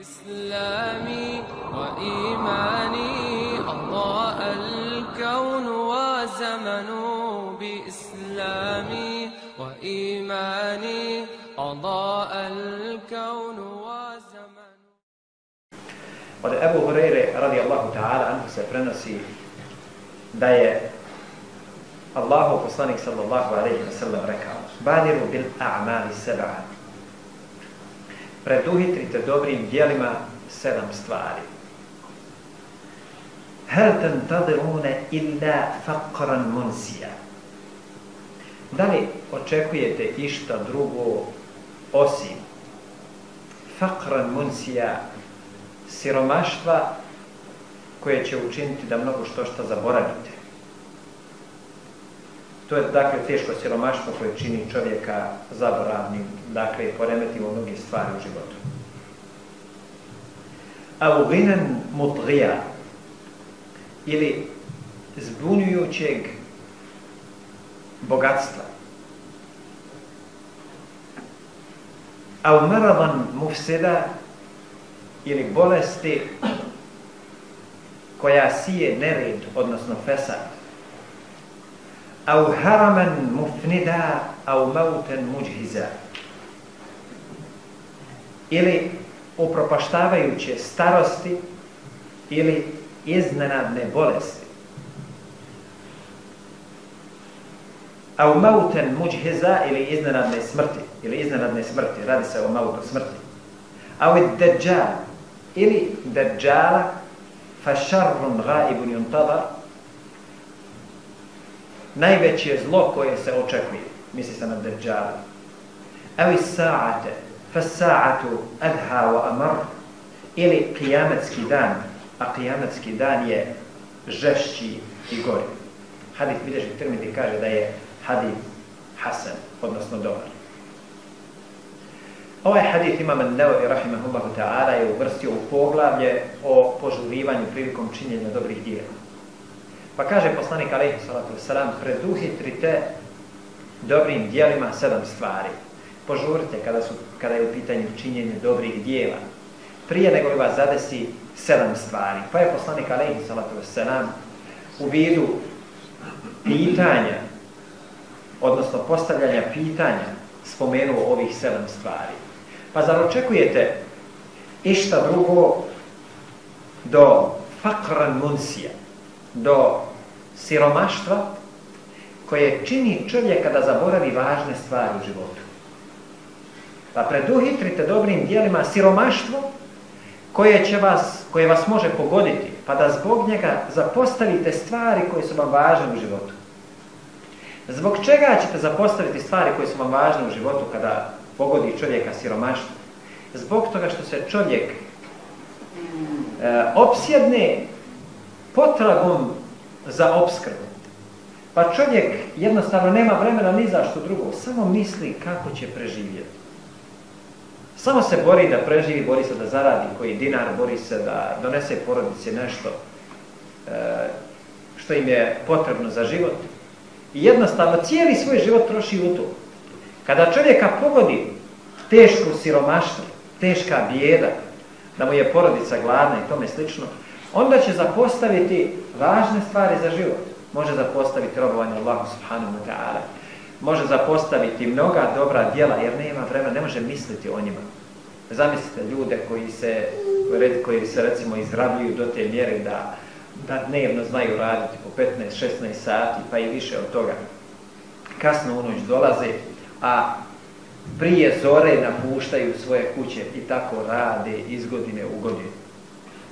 إسلامي وإيماني أضاء الكون وزمن بإسلامي وإيماني أضاء الكون وزمن Od Ebu Hureyre radijallahu ta'ala anhu se prenosi da je Allahu poslanik sallallahu alaihi wa sallam rekao Badiru bil a'mali seba'a Preduhitrite dobrim dijelima sedam stvari. Hel tantadirune illa faqran munsija Da li očekujete išta drugo osim faqran munsija siromaštva koje će učiniti da mnogo što što zaboravite. To je dakle teško siromaštvo koje čini čovjeka zaboravnim, dakle poremetivo mnoge stvari u životu. A u ginen mutrija ili zbunjujućeg bogatstva. A u maradan mufsida ili bolesti koja sije nered, odnosno fesad. Au haraman mufnida, au mauten muđhiza. Ili upropaštavajuće starosti ili iznenadne bolesti. Au mauten muđhiza ili iznenadne smrti. Ili iznenadne smrti, radi se o mautu smrti. Au id deđal, ili deđala fa šarrun gaibun juntadar najveće zlo koje se očekuje misli se na deđala Evi sa'ate fa sa'atu adha wa amar. Ili kijametski dan a kijametski dan je žešći i gori. Hadith bilježi termiti kaže da je hadith hasan odnosno dobar. Ovaj hadith imam Nawawi rahimahullahu ta'ala je uvrstio u poglavlje o požurivanju prilikom činjenja dobrih dijela. Pa kaže poslanik alejhi salatu vesselam preduhitrite dobrim djelima sedam stvari. Požurite kada su kada je u pitanju činjenja dobrih djela. Prije nego li vas zadesi sedam stvari. Pa je poslanik alejhi salatu vesselam u vidu pitanja odnosno postavljanja pitanja spomenuo ovih sedam stvari. Pa zar očekujete išta drugo do fakran munsija, do siromaštva koje čini čovjeka da zaboravi važne stvari u životu. Pa preduhitrite dobrim dijelima siromaštvo koje, će vas, koje vas može pogoditi, pa da zbog njega zapostavite stvari koje su vam važne u životu. Zbog čega ćete zapostaviti stvari koje su vam važne u životu kada pogodi čovjeka siromaštvo. Zbog toga što se čovjek e, opsjedne potragom za obskrbu. Pa čovjek jednostavno nema vremena ni za što drugo. Samo misli kako će preživjeti. Samo se bori da preživi, bori se da zaradi koji dinar, bori se da donese porodici nešto e, što im je potrebno za život. I jednostavno cijeli svoj život troši u to. Kada čovjeka pogodi teško siromaštvo, teška bijeda, da mu je porodica gladna i tome slično, onda će zapostaviti važne stvari za život. Može zapostaviti robovanje Allahu subhanahu wa ta'ala. Može zapostaviti mnoga dobra djela jer nema vremena, ne može misliti o njima. Zamislite ljude koji se, koji se recimo izrabljuju do te mjere da, da dnevno znaju raditi po 15-16 sati pa i više od toga. Kasno u noć dolaze, a prije zore napuštaju svoje kuće i tako rade iz godine u godinu.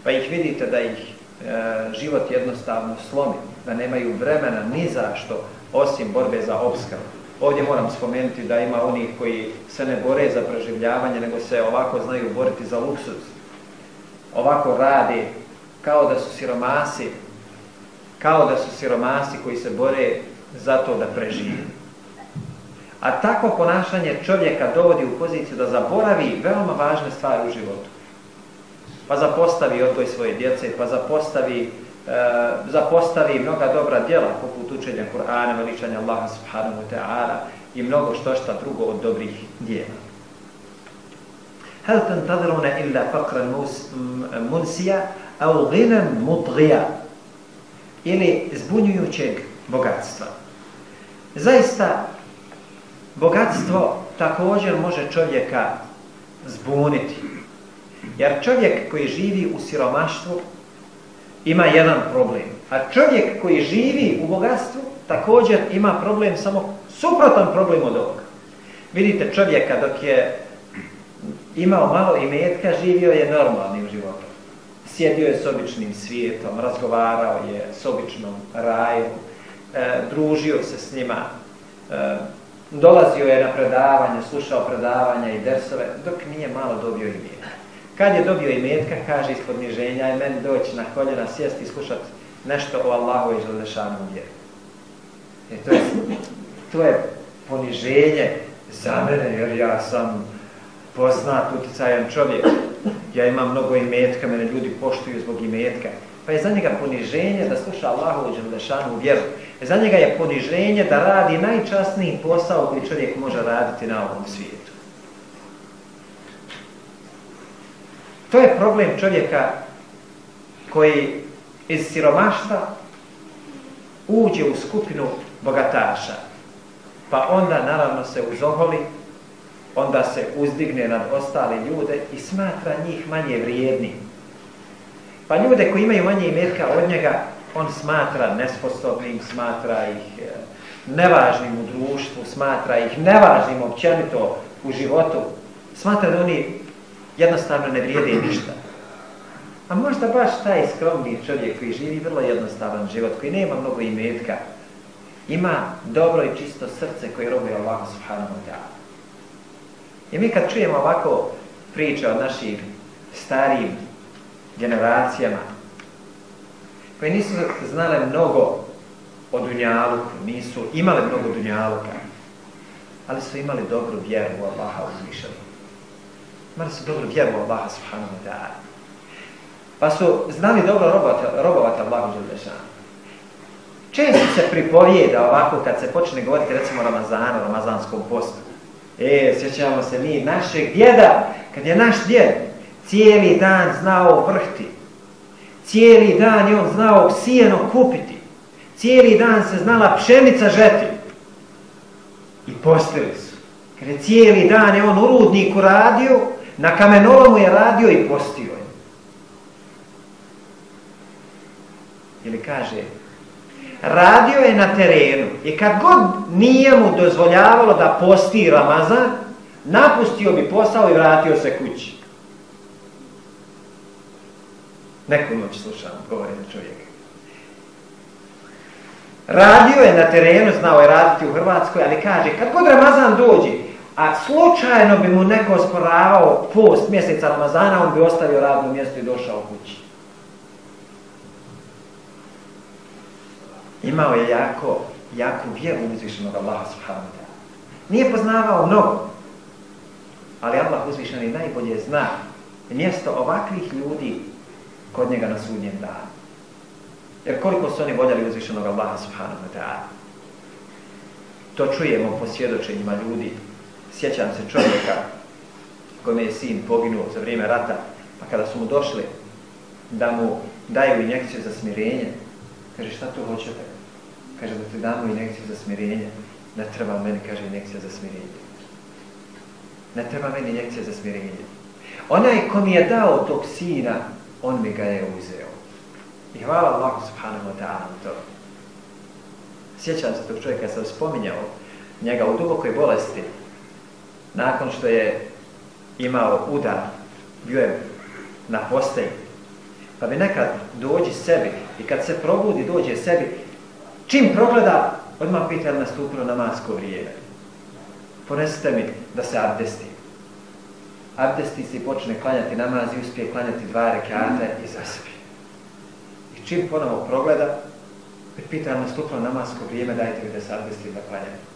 Pa ih vidite da ih e, život jednostavno slomi, da nemaju vremena ni za što osim borbe za obskrbu. Ovdje moram spomenuti da ima onih koji se ne bore za preživljavanje, nego se ovako znaju boriti za luksuz. Ovako rade kao da su siromasi, kao da su siromasi koji se bore za to da prežive. A takvo ponašanje čovjeka dovodi u poziciju da zaboravi veoma važne stvari u životu. Pa zapostavi odgoj svoje djece, pa zapostavi, e, zapostavi mnoga dobra djela poput učenja Kur'ana, veličanja Allaha subhanahu wa ta'ala i mnogo što šta drugo od dobrih djela. Hel tantadruna illa faqran munsija, au ghinan mutgija. Ili zbunjujućeg bogatstva. Zaista, bogatstvo također može čovjeka zbuniti. Jer čovjek koji živi u siromaštvu ima jedan problem. A čovjek koji živi u bogatstvu također ima problem, samo suprotan problem od ovoga. Vidite čovjeka dok je imao malo imetka, živio je normalnim životom. Sjedio je s običnim svijetom, razgovarao je s običnom rajom, e, družio se s njima, e, dolazio je na predavanje, slušao predavanja i dersove, dok nije malo dobio imetka. Kad je dobio imetka, kaže ispod niženja, je meni doći na koljena, sjesti i slušati nešto o Allahu i Želešanu vjeru. E, to, je, to je poniženje za mene, jer ja sam poznat, utjecajan čovjek. Ja imam mnogo imetka, mene ljudi poštuju zbog imetka. Pa je za njega poniženje da sluša Allahu i Želešanu vjeru. E za njega je poniženje da radi najčasniji posao koji čovjek može raditi na ovom svijetu. To je problem čovjeka koji iz siromaštva uđe u skupinu bogataša. Pa onda naravno se uzoholi, onda se uzdigne nad ostale ljude i smatra njih manje vrijedni. Pa ljude koji imaju manje imetka od njega, on smatra nesposobnim, smatra ih e, nevažnim u društvu, smatra ih nevažnim općenito u životu, smatra da oni jednostavno ne vrijede ništa. A možda baš taj skromni čovjek koji živi vrlo jednostavan život, koji nema mnogo imetka, ima dobro i čisto srce koje robuje Allah subhanahu wa ta'ala. I mi kad čujemo ovako priče od naših starijim generacijama, koje nisu znale mnogo o Dunjaluku, nisu imali mnogo Dunjaluka, ali su imali dobru vjeru u Allaha uzvišenu. Imali su dobro vjeru Allaha subhanahu wa ta'ala. Pa su znali dobro robovati, robovati Allahu Đelešanu. Često se pripovijeda ovako kad se počne govoriti recimo o Ramazanu, o Ramazanskom postu. E, sjećamo se mi našeg djeda, kad je naš djed cijeli dan znao vrhti, cijeli dan je on znao sijeno kupiti, cijeli dan se znala pšenica žeti. I postili su. Kad je cijeli dan je on u rudniku radio, na kamenolomu je radio i postio je. Ili kaže, radio je na terenu i kad god nije mu dozvoljavalo da posti Ramazan, napustio bi posao i vratio se kući. Neku noć slušam, govori na čovjek. Radio je na terenu, znao je raditi u Hrvatskoj, ali kaže, kad god Ramazan dođe, a slučajno bi mu neko sporavao post mjeseca Ramazana, on bi ostavio radno mjesto i došao kući. imao je jako, jako vjeru uzvišenog Allaha subhanahu wa ta'ala. Nije poznavao mnogo, ali Allah uzvišeni najbolje zna mjesto ovakvih ljudi kod njega na sudnjem danu. Jer koliko su oni voljeli uzvišenog Allaha subhanahu wa ta'ala. To čujemo po svjedočenjima ljudi. Sjećam se čovjeka kome je sin poginuo za vrijeme rata, pa kada su mu došli da mu daju injekciju za smirenje, kaže šta to hoćete? kaže da ti damo injekciju za smirenje, ne treba meni, kaže, injekcija za smirenje. Ne treba meni injekcija za smirenje. Onaj ko mi je dao tog sina, on mi ga je uzeo. I hvala Allahu subhanahu wa ta'ala to. Sjećam se tog čovjeka, sam spominjao njega u dubokoj bolesti, nakon što je imao udar, bio je na posteji, pa bi nekad dođi sebi i kad se probudi dođe sebi, Čim progleda, odmah pita je li nastupilo namasko vrijeme. Ponesite mi da se abdesti. Abdesti se počne klanjati namaz i uspije klanjati dva rekata i zaspi. I čim ponovo progleda, pita je li nastupilo namasko vrijeme, dajte mi da se abdesti da klanjam.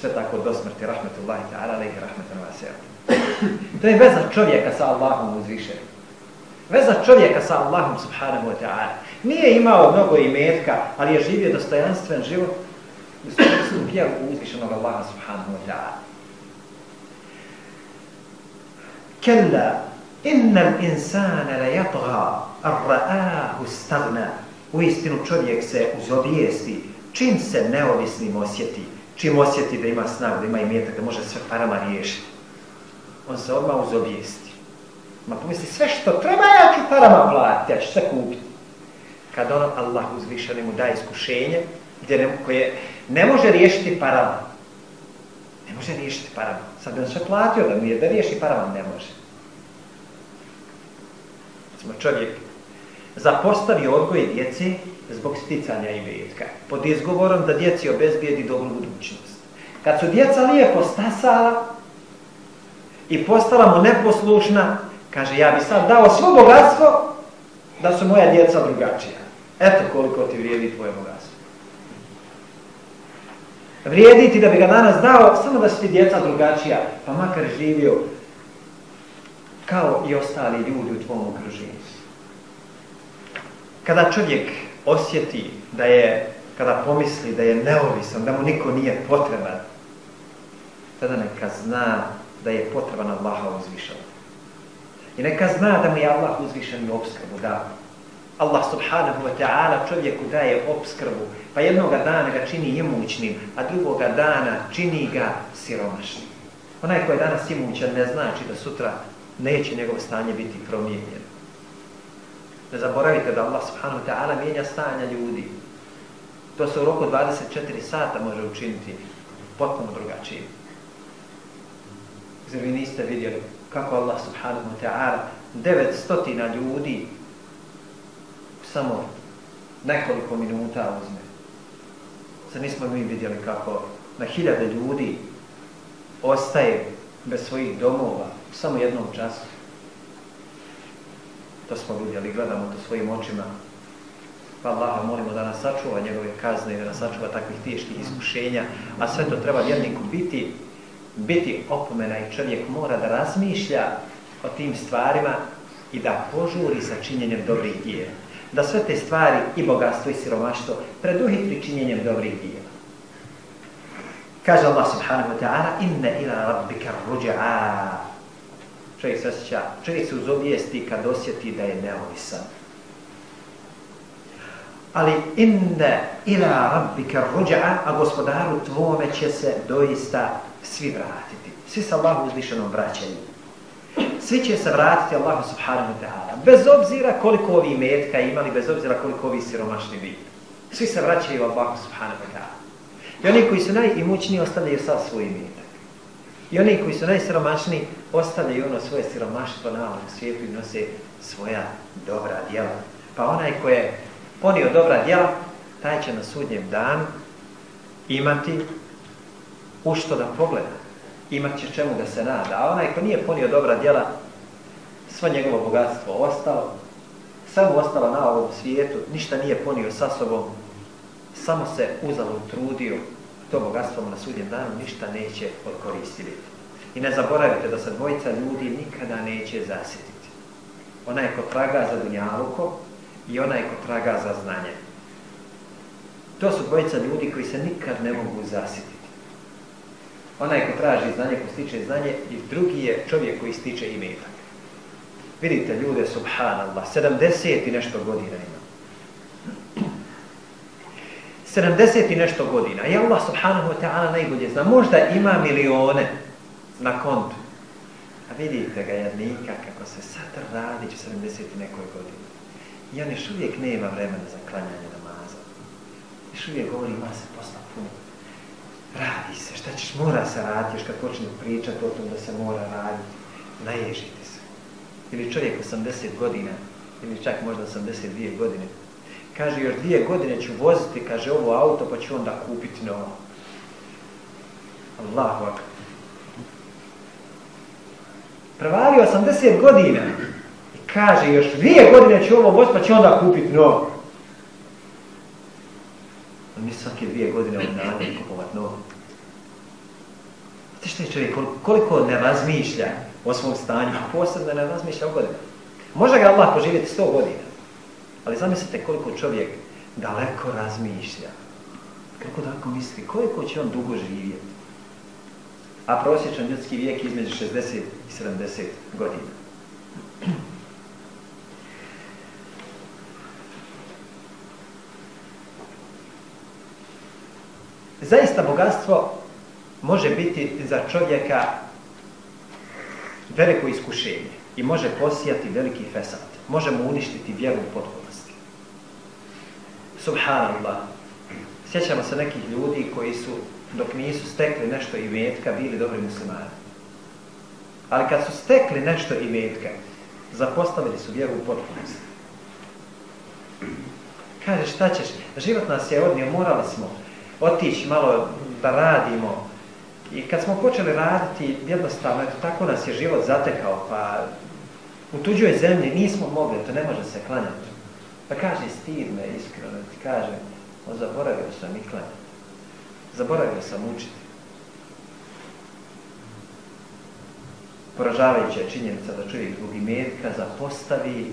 Sve tako do smrti, rahmetullahi ta'ala, alaihi i rahmetullahi To je veza čovjeka sa Allahom uzvišenim. Veza čovjeka sa Allahom subhanahu wa ta'ala. Nije imao mnogo imetka, ali je živio dostojanstven život u svojstvu vjeru uzvišenog Allaha subhanahu wa ta'ala. Kella, innal insana la yatgha ra'ahu stagna. U istinu čovjek se uzobijesti čim se neovisnim osjeti, čim osjeti da ima snagu, da ima imetak, da može sve parama riješiti. On se odmah uzobijesti. Ma pomisli, sve što treba ja ću parama platiti, ja ću sve kupiti. Kad on, Allah uzvišeni mu daje iskušenje, gdje ne, koje ne može riješiti parama. Ne može riješiti parama. Sad bi on sve platio da mu je da riješi parama, ne može. Smo čovjek zapostavi odgoj djece zbog sticanja imetka. Pod izgovorom da djeci obezbijedi dobru budućnost. Kad su djeca lijepo stasala i postala mu neposlušna, kaže ja bi sad dao svo bogatstvo da su moja djeca drugačija. Eto koliko ti vrijedi tvoje bogatstvo. Vrijedi ti da bi ga danas dao samo da su ti djeca drugačija, pa makar živio kao i ostali ljudi u tvom okruženju. Kada čovjek osjeti da je, kada pomisli da je neovisan, da mu niko nije potreban, tada neka zna da je potreban Allaha uzvišan. I neka zna da mu je Allah uzvišan i obskrbu dao. Allah subhanahu wa ta'ala čovjeku daje obskrbu, pa jednoga dana ga čini imućnim, a drugoga dana čini ga siromašnim. Onaj koji je danas imućan ne znači da sutra neće njegovo stanje biti promijenjeno. Ne zaboravite da Allah subhanahu wa ta'ala mijenja stanja ljudi. To se u roku 24 sata može učiniti potpuno drugačije. Zar vi niste vidjeli kako Allah subhanahu wa ta'ala 900 ljudi samo nekoliko minuta uzme. Sad nismo mi vidjeli kako na hiljade ljudi ostaje bez svojih domova u samo jednom času da smo vidjeli, gledamo to svojim očima. Pa Allah molimo da nas sačuva njegove kazne i da nas sačuva takvih teških iskušenja, a sve to treba vjerniku biti, biti opomena i čovjek mora da razmišlja o tim stvarima i da požuri sa činjenjem dobrih dijela da sve te stvari i bogatstvo i siromaštvo preduhitri činjenjem dobrih dijela. Kaže Allah subhanahu wa ta'ala inna ila rabbika ruđa'a Čovjek se osjeća, čovjek se uzobijesti kad osjeti da je neovisan. Ali inna ila rabbika ruđa'a a gospodaru tvome će se doista svi vratiti. Svi se Allahu uzvišenom vraćaju svi će se vratiti Allahu subhanahu wa ta'ala. Bez obzira koliko ovi metka imali, bez obzira koliko ovi siromašni bili. Svi se vraćaju Allahu subhanahu wa ta'ala. I oni koji su najimućniji ostavljaju sav svoj metak. I oni koji su najsiromašniji ostavljaju ono svoje siromaštvo na ovom svijetu i nose svoja dobra djela. Pa onaj ko je ponio dobra djela, taj će na sudnjem danu imati u što da pogleda imat će čemu da se nada. A onaj ko nije ponio dobra djela, sva njegovo bogatstvo ostalo, samo ostalo na ovom svijetu, ništa nije ponio sa sobom, samo se uzalo trudio, to bogatstvo na sudnjem danu ništa neće odkoristiti. I ne zaboravite da se dvojica ljudi nikada neće zasjetiti. Onaj ko traga za dunjaluko i onaj ko traga za znanje. To su dvojica ljudi koji se nikad ne mogu zasjetiti onaj ko traži znanje, ko stiče znanje, i drugi je čovjek koji stiče imetak. Vidite ljude, subhanallah, 70 i nešto godina ima. 70 i nešto godina. I Allah subhanahu wa ta'ala najbolje zna. Možda ima milione na kontu. A vidite ga jednika kako se sad radi 70 nekoj godini. I on još uvijek nema vremena za klanjanje namaza. Još uvijek govori ima se posla puno radi se, šta ćeš, mora se raditi, još kad počne pričati o tom da se mora raditi, naježite se. Ili čovjek 80 godina, ili čak možda 82 godine, kaže, još dvije godine ću voziti, kaže, ovo auto, pa ću onda kupiti novo. Allahu akbar. Prevalio 80 godina i kaže, još dvije godine ću ovo voziti, pa će onda kupiti novo. On mi svake dvije godine od navodi kupovat novo. Znate što je čovjek, koliko ne razmišlja o svom stanju, a posebno ne razmišlja o godinu. Može ga Allah poživjeti 100 godina, ali zamislite koliko čovjek daleko razmišlja, Kako daleko misli, koliko će on dugo živjeti a prosječan ljudski vijek između 60 i 70 godina. Zaista bogatstvo može biti za čovjeka veliko iskušenje i može posijati veliki fesad. Može mu uništiti vjeru u potpunosti. Subhanallah. Sjećamo se nekih ljudi koji su, dok nisu stekli nešto i metka, bili dobri muslimani. Ali kad su stekli nešto i metka, zapostavili su vjeru u potpunosti. Kaže, šta ćeš? Život nas je odnio, morali smo otići malo da radimo. I kad smo počeli raditi, jednostavno, eto, tako nas je život zatekao, pa u tuđoj zemlji nismo mogli, to ne može se klanjati. Pa kaže, stid me, iskreno, ti kaže, on zaboravio sam i klanjati. Zaboravio sam učiti. Poražavajuća je činjenica da čovjek zbog imetka zapostavi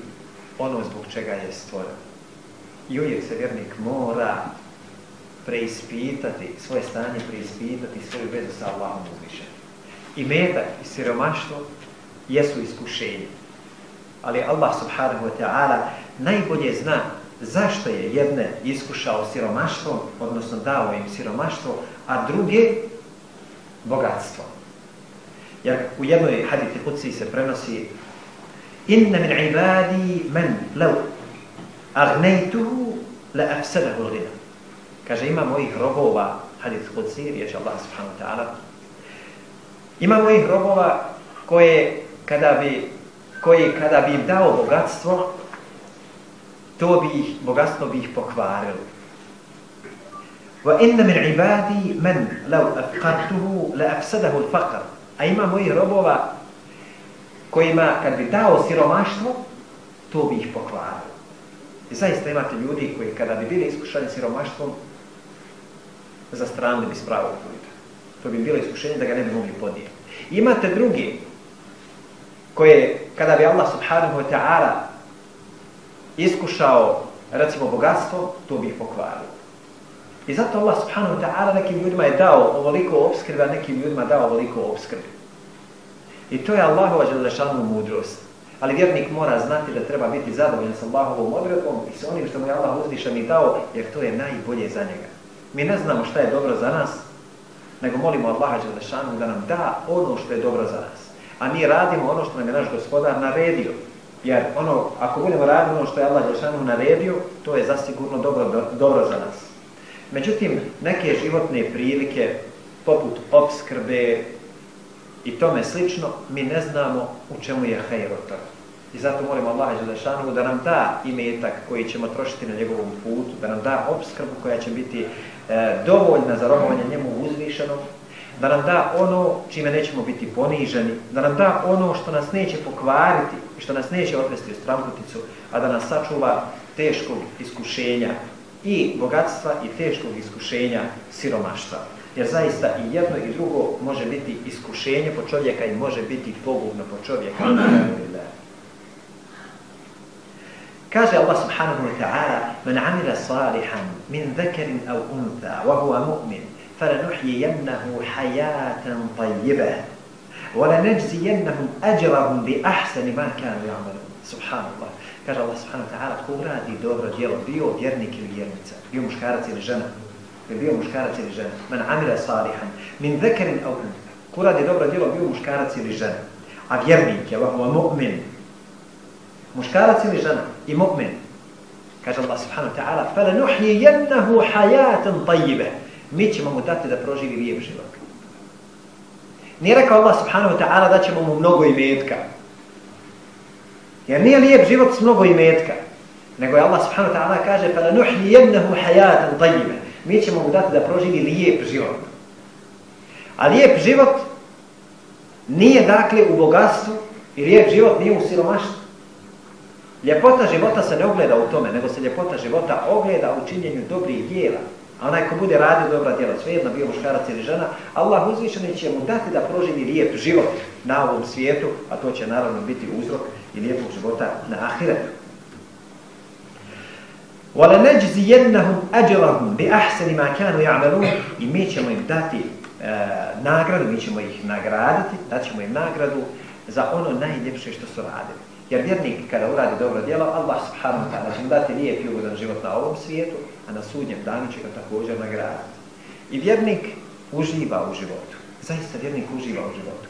ono zbog čega je stvoren. I uvijek se vjernik mora preispitati svoje stanje, preispitati svoju vezu sa Allahom uzvišenim. I metak i siromaštvo jesu iskušenje. Ali Allah subhanahu wa ta'ala najbolje zna zašto je jedne iskušao siromaštvo, odnosno dao im siromaštvo, a druge bogatstvo. Jer u jednoj hadithi kutsi se prenosi Inna min ibadi men lev agnejtuhu la afsadahu l-ghina. Kaže, ima mojih robova, hadith kutsi, riječ Allah subhanahu wa ta'ala, ima mojih robova koje kada bi, koji kada bi im dao bogatstvo, to bi ih, bogatstvo bi ih pokvarilo. Wa inna min ibadi man law afqartuhu la afsadahu al-faqr. A ima mojih robova kojima kad bi dao siromaštvo, to bi ih pokvarilo. I zaista imate ljudi koji kada bi bili iskušani siromaštvom, zastranili bi s pravog puta. To bi bilo iskušenje da ga ne bi mogli podijeti. Imate drugi koje kada bi Allah subhanahu wa ta'ala iskušao recimo bogatstvo, to bi ih pokvario. I zato Allah subhanahu wa ta'ala nekim ljudima je dao ovoliko obskrbe, a nekim ljudima dao ovoliko obskrbe. I to je Allahova želešanu mudrost. Ali vjernik mora znati da treba biti zadovoljan sa Allahovom odredbom i sa onim što mu je Allah uzvišan i dao, jer to je najbolje za njega. Mi ne znamo šta je dobro za nas, nego molimo Allaha želešanu da nam da ono što je dobro za nas. A mi radimo ono što nam je naš gospodar naredio. Jer ono, ako budemo raditi ono što je Allah Đelšanu naredio, to je zasigurno dobro, do, dobro za nas. Međutim, neke životne prilike, poput obskrbe i tome slično, mi ne znamo u čemu je hajr od toga. I zato molimo Allah Đelšanu da nam da imetak koji ćemo trošiti na njegovom putu, da nam da obskrbu koja će biti e, dovoljna za robovanje njemu uzvišenom, da nam da ono čime nećemo biti poniženi, da nam da ono što nas neće pokvariti i što nas neće odvesti u stramputicu, a da nas sačuva teškog iskušenja i bogatstva i teškog iskušenja siromaštva. Jer zaista i jedno i drugo može biti iskušenje po čovjeka i može biti pogubno po čovjeka. Kaže Allah subhanahu wa ta'ala Man amila salihan min zekerin au untha wa huwa mu'min فلنحيينه حياة طيبة ولنجزينهم أجرهم بأحسن ما كانوا يعملون. سبحان الله كاج الله سبحانه وتعالى قول رادي دور ديال بيو فيرنيك اليرنسا بيو مشكارة الجنة بيو مشكارة الجنة من عمل صالحا من ذكر أو أنثى. قول رادي دور ديال بيو مشكارة الجنة a vjernik وهو مؤمن. مشكارة الجنة إي مؤمن. i الله سبحانه وتعالى فَلَنُحْيِيَنَّهُ حَيَاةً طَيِّبَةً. mi ćemo mu dati da proživi lijep život. Nije rekao Allah subhanahu wa ta'ala da ćemo mu mnogo imetka. Jer nije lijep život s mnogo imetka. Nego je Allah subhanahu wa ta'ala kaže فَلَا نُحْنِ يَبْنَهُ حَيَاتًا طَيِّمَ Mi ćemo mu dati da proživi lijep život. A lijep život nije dakle u bogatstvu i lijep život nije u siromaštvu. Ljepota života se ne ogleda u tome, nego se ljepota života ogleda u činjenju dobrih dijela. A onaj ko bude radio dobra djela, svejedno bio muškarac ili žena, Allah uzvišeni će mu dati da proživi lijep život na ovom svijetu, a to će naravno biti uzrok i lijepog života na ahiretu. وَلَنَجْزِيَنَّهُمْ أَجَلَهُمْ بِأَحْسَنِ مَا كَانُوا يَعْمَلُونَ I mi ćemo im dati e, nagradu, mi ćemo ih nagraditi, dat ćemo im nagradu za ono najljepše što su radili. Jer vjernik kada uradi dobro djelo, Allah subhanahu wa ta'ala će mu dati lijep i ugodan život na ovom svijetu, a na sudnjem danu će ga također nagraditi. I vjernik uživa u životu. Zaista vjernik uživa u životu.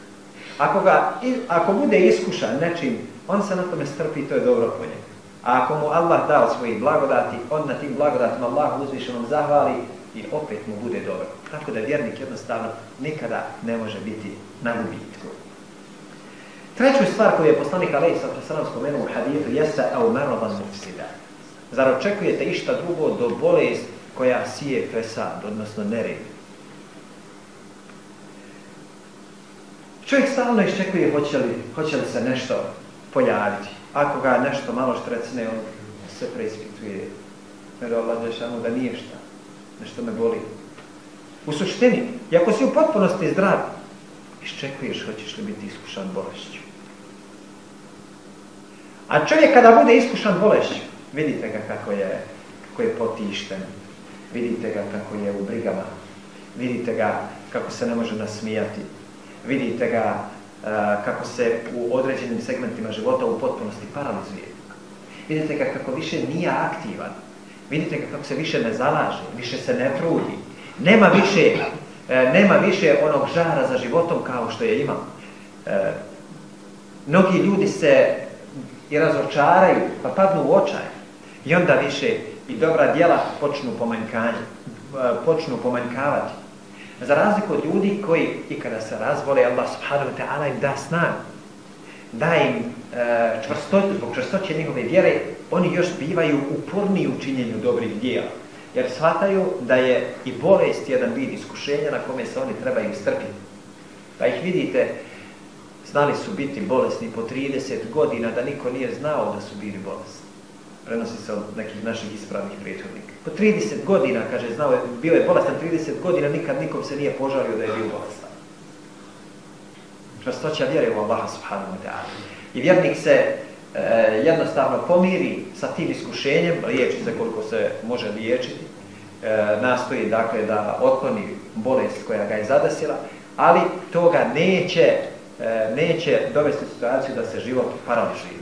Ako, ga, ako bude iskušan nečim, on se na tome strpi to je dobro po njegu. A ako mu Allah dao svoji blagodati, on na tim blagodatima Allah uzvišenom zahvali i opet mu bude dobro. Tako da vjernik jednostavno nikada ne može biti na gubitku. Treću stvar koju je poslanik Alej Sato spomenuo u hadijetu jeste au maradan mufsida. Zar očekujete išta drugo do bolest koja sije fesad, odnosno nered? Čovjek stalno iščekuje hoće li, hoće li se nešto pojaviti. Ako ga nešto malo štrecne, on se preispituje. Jer Allah samo da nije šta. Nešto me boli. U suštini, ako si u potpunosti zdrav, iščekuješ hoćeš li biti iskušan bolešću. A čovjek kada bude iskušan bolešću, vidite ga kako je, kako je potišten, vidite ga kako je u brigama, vidite ga kako se ne može nasmijati, vidite ga uh, kako se u određenim segmentima života u potpunosti paralizuje. Vidite ga kako više nije aktivan. Vidite ga kako se više ne zalaže, više se ne trudi. Nema više, uh, nema više onog žara za životom kao što je imao. Uh, mnogi ljudi se i razočaraju, pa padnu u očaj. I onda više i dobra djela počnu pomanjkanje, e, počnu pomanjkavati. Za razliku od ljudi koji i kada se razvole, Allah subhanahu wa ta'ala im da snagu, da im e, čvrstoću, zbog čvrstoće njegove vjere, oni još bivaju uporniji u činjenju dobrih djela. Jer shvataju da je i bolest jedan vid iskušenja na kome se oni trebaju strpiti. Pa ih vidite, znali su biti bolesni po 30 godina da niko nije znao da su bili bolesni prenosi se od nekih naših ispravnih prethodnika. Po 30 godina, kaže, znao je, bio je bolestan 30 godina, nikad nikom se nije požalio da je bio bolestan. Častoća vjere u Allaha subhanahu wa ta'ala. I vjernik se e, jednostavno pomiri sa tim iskušenjem, liječi se koliko se može liječiti, e, nastoji dakle da otkloni bolest koja ga je zadesila, ali toga neće, E, neće dovesti situaciju da se život paraližuje.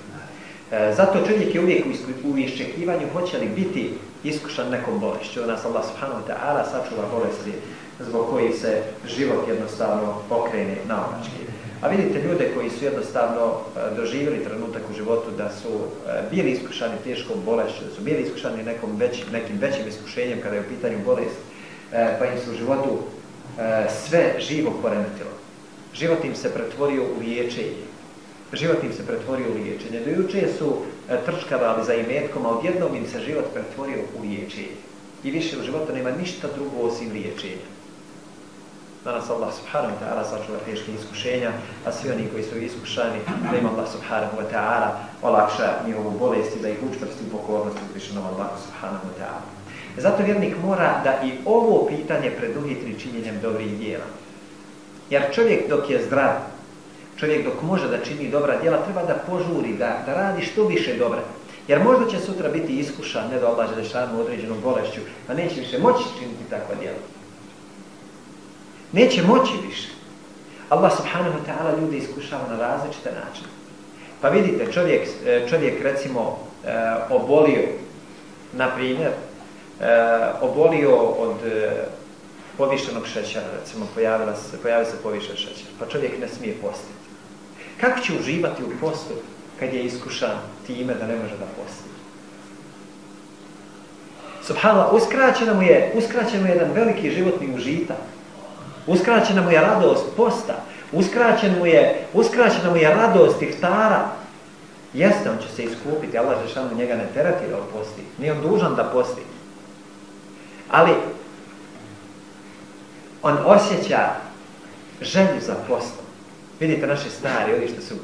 Zato čovjek je uvijek u iščekivanju hoće li biti iskušan nekom bolešću. Nas Allah subhanahu wa ta'ala sačuva bolesti zbog koji se život jednostavno pokrene naopački. A vidite ljude koji su jednostavno e, doživjeli trenutak u životu da su e, bili iskušani teškom bolešću, da su bili iskušani nekom već, nekim većim iskušenjem kada je u pitanju bolest, pa im se u životu sve živo poremetilo. Život im se pretvorio u liječenje život im se pretvorio u liječenje. Do juče su e, trčkavali za imetkom, a odjednom im se život pretvorio u liječenje. I više u životu nema ništa drugo osim liječenja. Danas Allah subhanahu wa ta'ala sačuva teške iskušenja, a svi oni koji su iskušani, da im Allah subhanahu wa ta'ala olakša njihovu bolest i da ih učvrsti u pokornosti uzvišenom Allah subhanahu wa ta'ala. Zato vjernik mora da i ovo pitanje preduhitri činjenjem dobrih dijela. Jer čovjek dok je zdrav, čovjek dok može da čini dobra djela, treba da požuri, da, da radi što više dobra. Jer možda će sutra biti iskušan, ne da oblaže dešanu određenom bolešću, pa neće više moći činiti takva djela. Neće moći više. Allah subhanahu wa ta'ala ljudi iskušava na različite načine. Pa vidite, čovjek, e, čovjek recimo e, obolio, na primjer, e, obolio od povišenog šećera, recimo pojavila se, pojavila se povišen šećer, pa čovjek ne smije postiti. Kako će uživati u postu kad je iskušan time da ne može da posti? Subhanallah, uskraćena mu je, uskraćen mu je jedan veliki životni užitak. Uskraćena mu je radost posta. Uskraćen mu je, uskraćena mu je radost iftara. Jeste, on će se iskupiti, Allah Žešanu njega ne terati da posti. Nije on dužan da posti. Ali, on osjeća želju za poslom. Vidite naše stari, oni što su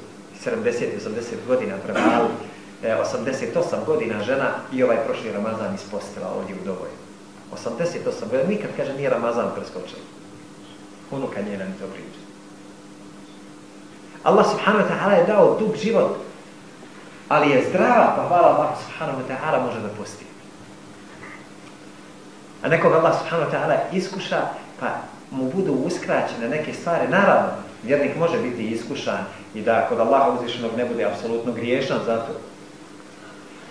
70-80 godina prevali, 88 e, godina žena i ovaj prošli Ramazan ispostila ovdje u dovoju. 88 godina, nikad kaže nije Ramazan preskočio. Unuka njena mi to priča. Allah subhanahu wa ta'ala je dao dug život, ali je zdrava, pa hvala Allah subhanahu wa ta'ala može da posti. A nekog Allah subhanahu wa ta'ala iskuša, pa mu budu uskraćene neke stvari, naravno, vjernik može biti iskušan i da kod Allaha uzvišenog ne bude apsolutno griješan za to.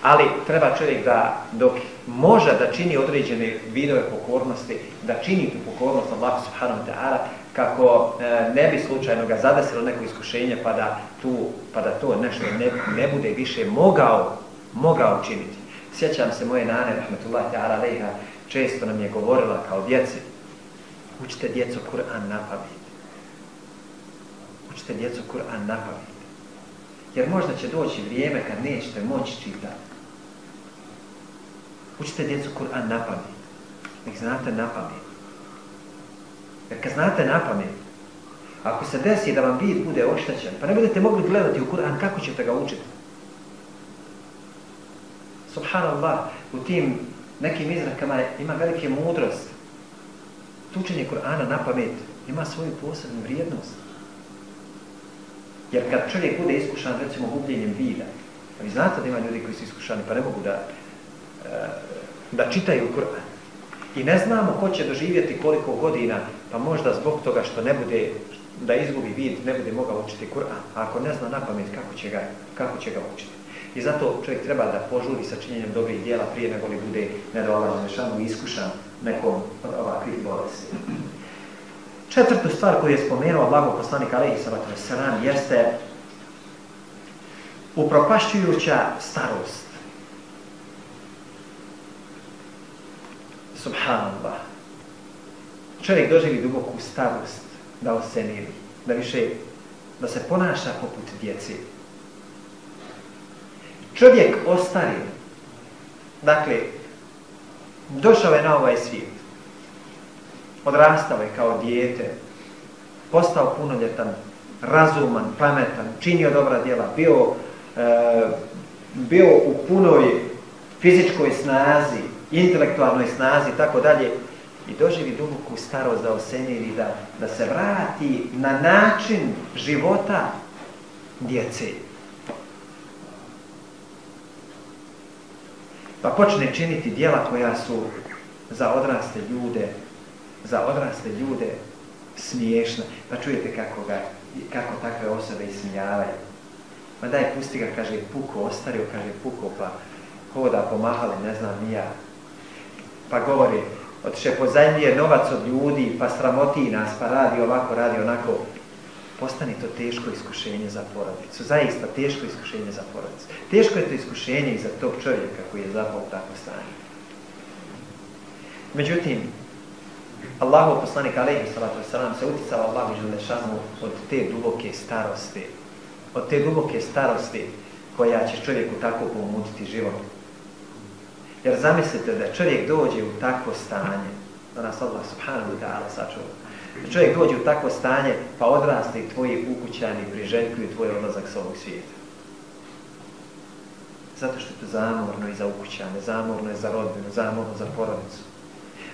Ali treba čovjek da dok može da čini određene vidove pokornosti, da čini tu pokornost Allahu subhanahu wa ta'ala, kako e, ne bi slučajno ga zadesilo neko iskušenje pa da, tu, pa da to nešto ne, ne bude više mogao, mogao činiti. Sjećam se moje nane, rahmetullahi ta'ala često nam je govorila kao djeci, učite djeco Kur'an na pamet. Učite djeco Kur'an na pamet. Jer možda će doći vrijeme kad nećete moći čitati. Učite djecu Kur'an na pamet. Nek znate na pamet. Jer kad znate na pamet, ako se desi da vam vid bude oštećen, pa ne budete mogli gledati u Kur'an, kako ćete ga učiti? Subhanallah, u tim nekim izrakama ima velike mudrost. Tučenje Kur'ana na pamet ima svoju posebnu vrijednost. Jer kad čovjek bude iskušan, recimo, gubljenjem vida, vi znate da ima ljudi koji su iskušani, pa ne mogu da, eh, da čitaju Kur'an. I ne znamo ko će doživjeti koliko godina, pa možda zbog toga što ne bude, da izgubi vid, ne bude mogao učiti Kur'an. A ako ne zna na pamet, kako će ga, kako će ga učiti? I zato čovjek treba da požuri sa činjenjem dobrih dijela prije nego li bude nedovoljno nešanu i iskušan nekom od ovakvih bolesti. Četvrtu stvar koju je spomenuo blago poslanik Alehi Salatu Veseran jeste upropašćujuća starost. Subhanallah. Čovjek doživi duboku starost da osenili, da više, da se ponaša poput djeci čovjek ostari, dakle, došao je na ovaj svijet, odrastao je kao dijete, postao punoljetan, razuman, pametan, činio dobra djela, bio, e, bio u punoj fizičkoj snazi, intelektualnoj snazi, i tako dalje, i doživi duboku starost da osenjeni, da, da se vrati na način života djece. Pa počne činiti dijela koja su za odrasle ljude, za odrasle ljude smiješna. Pa čujete kako, ga, kako takve osobe ismijavaju. Pa daj, pusti ga, kaže, puko, ostario, kaže, puko, pa hoda, pomahali, ne znam, nija. Pa govori, otiše pozajmije novac od ljudi, pa sramoti nas, pa radi ovako, radi onako postane to teško iskušenje za porodicu. Zaista teško iskušenje za porodicu. Teško je to iskušenje i za tog čovjeka koji je zapao u takvo stanje. Međutim, Allahu poslanik alejhi salatu vesselam se uticao Allahu dželle od te duboke starosti. Od te duboke starosti koja će čovjeku tako pomutiti život. Jer zamislite da čovjek dođe u takvo stanje, da nas Allah subhanahu wa ta'ala sačuva, čovjek dođe u takvo stanje, pa odraste i tvoji ukućani priželjkuju tvoj odlazak s ovog svijeta. Zato što je to zamorno i za ukućane, zamorno je za rodbinu, zamorno za porodicu.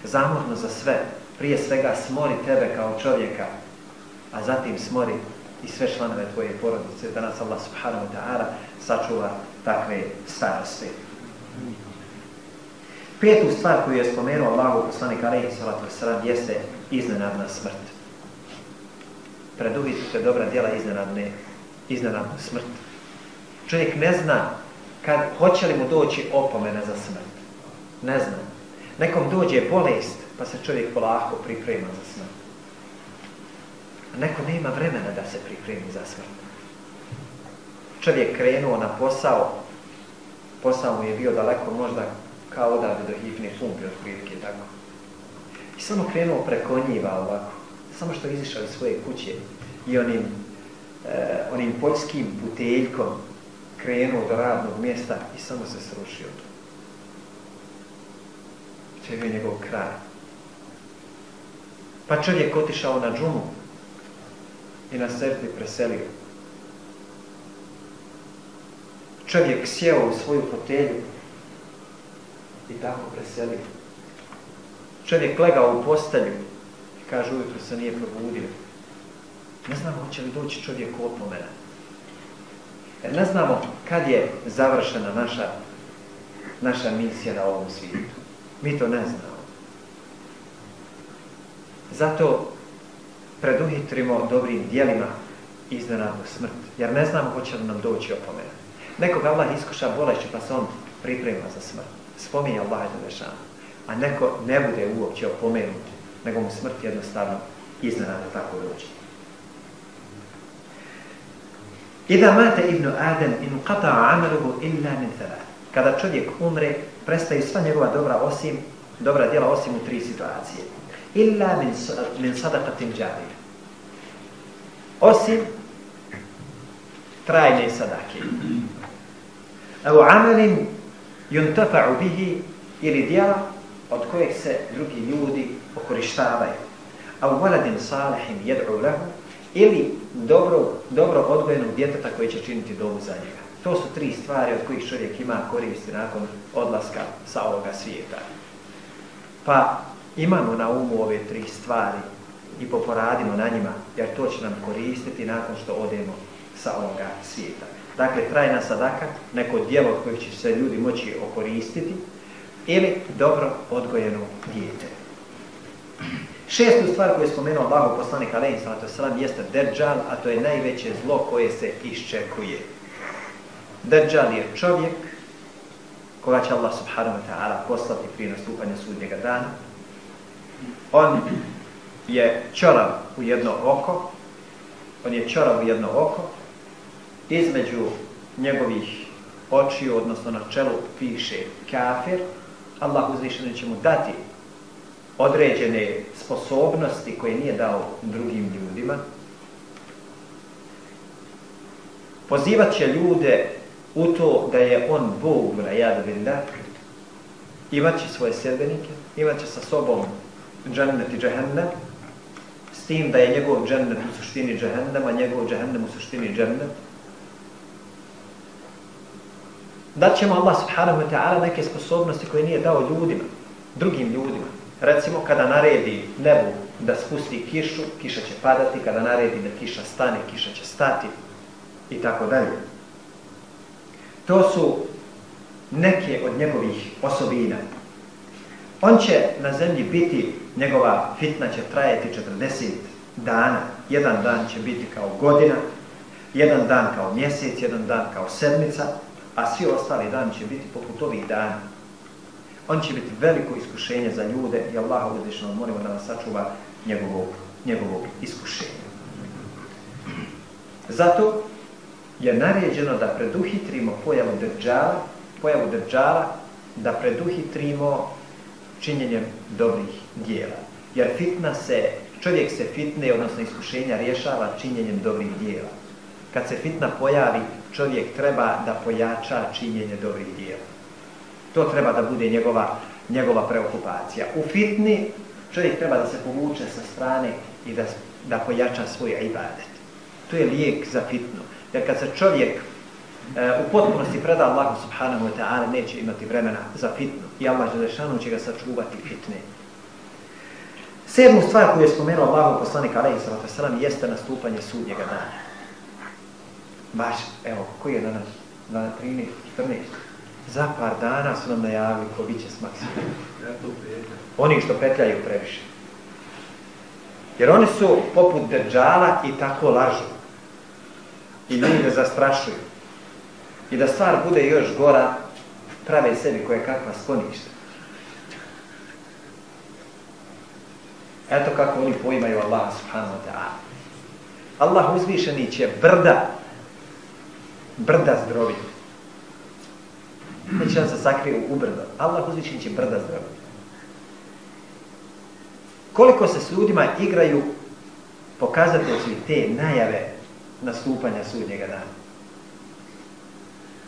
Zamorno za sve. Prije svega smori tebe kao čovjeka, a zatim smori i sve članove tvoje porodice, da nas Allah subhanahu wa ta'ala sačuva takve starosti. Petu stvar koju je spomenuo Allahu poslanik alejhi salatu vesselam jeste iznenadna smrt. Preduvite dobra djela iznenadne iznenadnu smrt. Čovjek ne zna kad hoće li mu doći opomena za smrt. Ne zna. Nekom dođe bolest, pa se čovjek polako priprema za smrt. A neko nema vremena da se pripremi za smrt. Čovjek krenuo na posao, posao mu je bio daleko možda kao odavde do hipne pumpe od prilike, tako. I samo krenuo preko njiva ovako, samo što izišao iz svoje kuće i onim, e, onim poljskim puteljkom krenuo do radnog mjesta i samo se srušio tu. To je bio njegov kraj. Pa čovjek otišao na džumu i na srti preselio. Čovjek sjeo u svoju fotelju i tako preselio. Čovjek legao u postelju i kaže ujutro se nije probudio. Ne znamo hoće li doći čovjek u opomena. Jer ne znamo kad je završena naša, naša misija na ovom svijetu. Mi to ne znamo. Zato preduhitrimo dobrim dijelima iznenadnu smrt, jer ne znamo hoće li nam doći opomena. Nekog Allah iskuša bolešću pa se on priprema za smrt. Spominje Allah Đelešanu. A neko ne bude uopće opomenut, nego mu smrt jednostavno iznenada tako dođe. Ida mate ibn Adem in qata amaluhu illa min thalath. Kada čovjek umre, prestaju sva njegova dobra osim dobra djela osim u tri situacije. Illa min, min sadaqatin džavir. Osim trajne sadake. Evo amelin yuntafa'u bihi ili djela od kojeg se drugi ljudi okorištavaju. A u valadin salihim jed'u lahu ili dobro, dobro odgojenog djeteta koji će činiti dobu za njega. To su tri stvari od kojih čovjek ima koristi nakon odlaska sa ovoga svijeta. Pa imamo na umu ove tri stvari i poporadimo na njima, jer to će nam koristiti nakon što odemo sa ovoga svijeta. Dakle, trajna sadaka, neko djelo koje će se ljudi moći okoristiti, ili dobro odgojeno dijete. Šestu stvar koju je spomenuo Allahu poslanik to sallatu sallam jeste Dejjal, a to je najveće zlo koje se iščekuje. Dejjal je čovjek koga će Allah subhanahu wa ta'ala poslati prije nastupanja sudnjega dana. On je čorav u jedno oko, on je čorav u jedno oko, između njegovih očiju, odnosno na čelu, piše kafir, Allah uzvišeno će mu dati određene sposobnosti koje nije dao drugim ljudima. Pozivat će ljude u to da je on Bog, rajadu billah, imat će svoje sedbenike, imat će sa sobom džennet i džehennem, s tim da je njegov džennet u suštini džehennem, a njegov džehennem u suštini džennet. Da ćemo Allah subhanahu wa ta'ala neke sposobnosti koje nije dao ljudima, drugim ljudima. Recimo, kada naredi nebu da spusti kišu, kiša će padati, kada naredi da kiša stane, kiša će stati i tako dalje. To su neke od njegovih osobina. On će na zemlji biti, njegova fitna će trajati 40 dana. Jedan dan će biti kao godina, jedan dan kao mjesec, jedan dan kao sedmica, a svi ostali dani će biti poput ovih dana. On će biti veliko iskušenje za ljude i Allah uzvišeno molimo da nas sačuva njegovog, njegovog iskušenja. Zato je naređeno da preduhitrimo pojavu drđala, pojavu drđala, da preduhitrimo činjenjem dobrih dijela. Jer fitna se, čovjek se fitne, odnosno iskušenja, rješava činjenjem dobrih dijela. Kad se fitna pojavi, čovjek treba da pojača činjenje dobrih dijela. To treba da bude njegova, njegova preokupacija. U fitni čovjek treba da se povuče sa strane i da, da pojača svoj ibadet. To je lijek za fitnu. Jer kad se čovjek e, u potpunosti preda Allahu subhanahu wa ta'ala neće imati vremena za fitnu i Allah Želešanu će ga sačuvati fitne. Sedmu stvar koju je spomenuo Allahu poslanik alaihi sallatu sallam jeste nastupanje sudnjega dana. Baš, evo, koji je danas? 13, 14. Za par dana su nam najavili ko bit će smak Oni što petljaju previše. Jer oni su poput držala i tako lažu i ljude zastrašuju. I da stvar bude još gora, prave sebi koje kakva skloništa. Eto kako oni poimaju Allah subhanahu wa ta'ala. Allah uzvišeni će brda, brda zdrovi. Neće nam se sakrije u brdo. Allah uzvišeni će brda zdrovi. Koliko se s ljudima igraju pokazatelji te najave nastupanja sudnjega dana.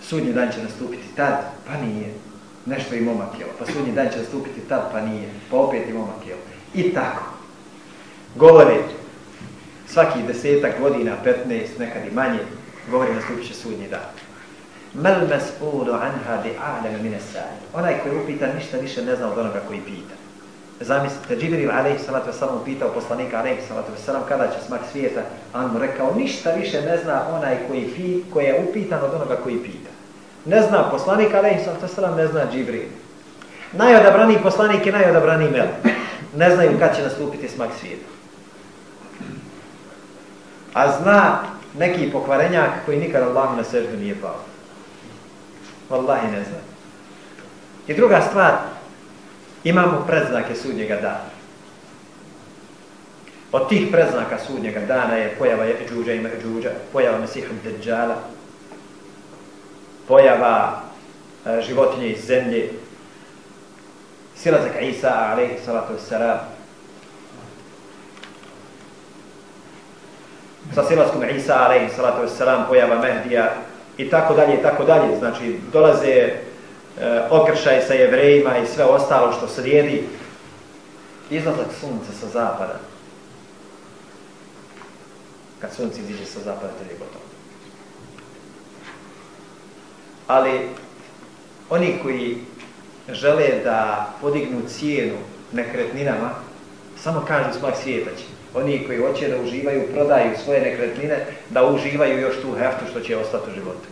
Sudnji dan će nastupiti tad, pa nije. Nešto i momak jel. Pa sudnji dan će nastupiti tad, pa nije. Pa opet i momak jel. I tako. Govore svaki desetak godina, 15, nekad i manje, govori nastupit će sudnji dan. Mel mes udu anha di a'lem mine sa'in. Onaj koji upita ništa više ne zna od onoga koji pita. Zamislite, Džibril alaihi salatu wasalam pitao poslanika alaihi salatu wasalam kada će smak svijeta, a on mu rekao ništa više ne zna onaj koji, pi, koji je upitan od onoga koji pita. Ne zna poslanik alaihi salatu wasalam, ne zna Džibril. Najodabrani poslanik je najodabrani mel. Ne znaju kad će nastupiti smak svijeta. a zna neki pokvarenjak koji nikad Allahu na seždu nije pao. Wallahi ne znam. I druga stvar, imamo predznake sudnjega dana. Od tih predznaka sudnjega dana je pojava Džuđa i Međuđa, pojava Mesiha Dejjala, pojava e, životinje iz zemlje, silazak Isa, alaihi salatu wassalam, sa silaskom Isa, alaihi salatu wassalam, pojava Mehdija, i tako dalje, i tako dalje. Znači, dolaze e, okršaj sa jevrejima i sve ostalo što slijedi. Izlazak sunca sa zapada kad sunce iziđe sa zapada, to je gotovo. Ali oni koji žele da podignu cijenu nekretninama, samo kažu svak svijeta će. Oni koji hoće da uživaju, prodaju svoje nekretnine, da uživaju još tu heftu što će ostati u životu.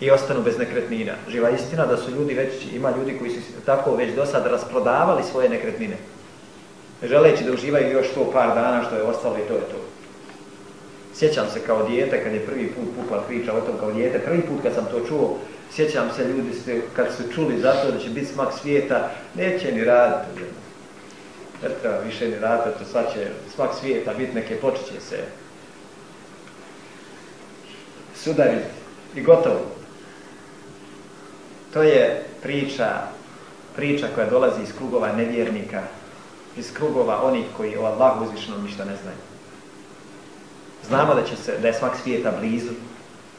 I ostanu bez nekretnina. Živa istina da su ljudi već, ima ljudi koji su tako već do sad rasprodavali svoje nekretnine. Želeći da uživaju još to par dana što je ostalo i to je to. Sjećam se kao dijete, kad je prvi put pukla priča o tom kao dijete, prvi put kad sam to čuo, sjećam se ljudi ste, kad su čuli zato da će biti smak svijeta, neće ni raditi. Ne treba više ni rata, to sad će svak svijeta biti neke počeće se sudariti i gotovo. To je priča, priča koja dolazi iz krugova nevjernika, iz krugova onih koji o Allahu uzvišenom ništa ne znaju. Znamo da će se da je svak svijeta blizu,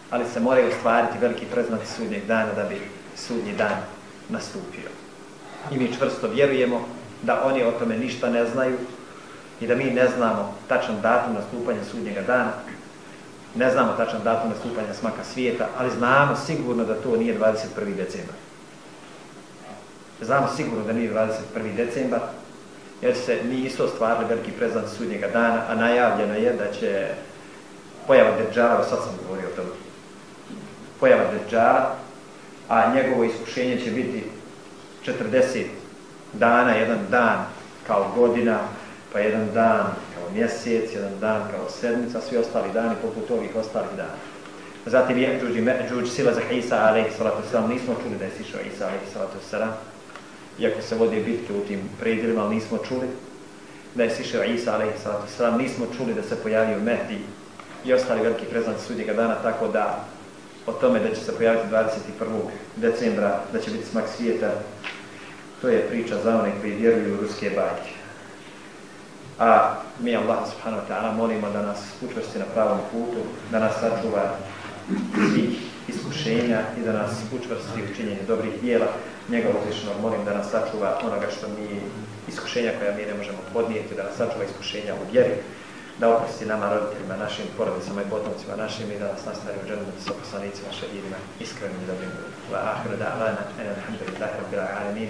ali se moraju ostvariti veliki preznaci sudnjeg dana da bi sudnji dan nastupio. I mi čvrsto vjerujemo da oni o tome ništa ne znaju i da mi ne znamo tačan datum nastupanja sudnjega dana, ne znamo tačan datum nastupanja smaka svijeta, ali znamo sigurno da to nije 21. decembar. Znamo sigurno da nije 21. decembar, jer se mi isto stvarili veliki preznaci sudnjega dana, a najavljeno je da će pojava Dejjala, sad sam govorio o tome, pojava Dejjala, a njegovo iskušenje će biti 40 dana, jedan dan kao godina, pa jedan dan kao mjesec, jedan dan kao sedmica, svi ostali dani poput ovih ostalih dana. Zatim je Džuđ i Međuđ, sila za Isa, alaihi salatu wasalam, nismo čuli da je sišao Isa, alaihi salatu wasalam, iako se vode bitke u tim predjelima, ali nismo čuli da je sišao Isa, alaihi salatu wasalam, nismo čuli da se pojavio Mehdi, i ostali veliki preznaci sudnjega dana, tako da o tome da će se pojaviti 21. decembra, da će biti smak svijeta, to je priča za one koji vjeruju u ruske bajke. A mi Allah subhanahu wa ta'ala molimo da nas učvrsti na pravom putu, da nas sačuva svih iskušenja i da nas učvrsti u činjenju dobrih dijela. Njega uzvišenog molim da nas sačuva onoga što mi iskušenja koja mi ne možemo podnijeti, da nas sačuva iskušenja u vjeri, da oprosti nama roditeljima, našim porodicama i potomcima našim i da nas nastavi u džennetu sa poslanicima, šehidima, iskrenim i dobrim. Wa ahiru da'vana, ena alhamdulillahi rabbil alamin,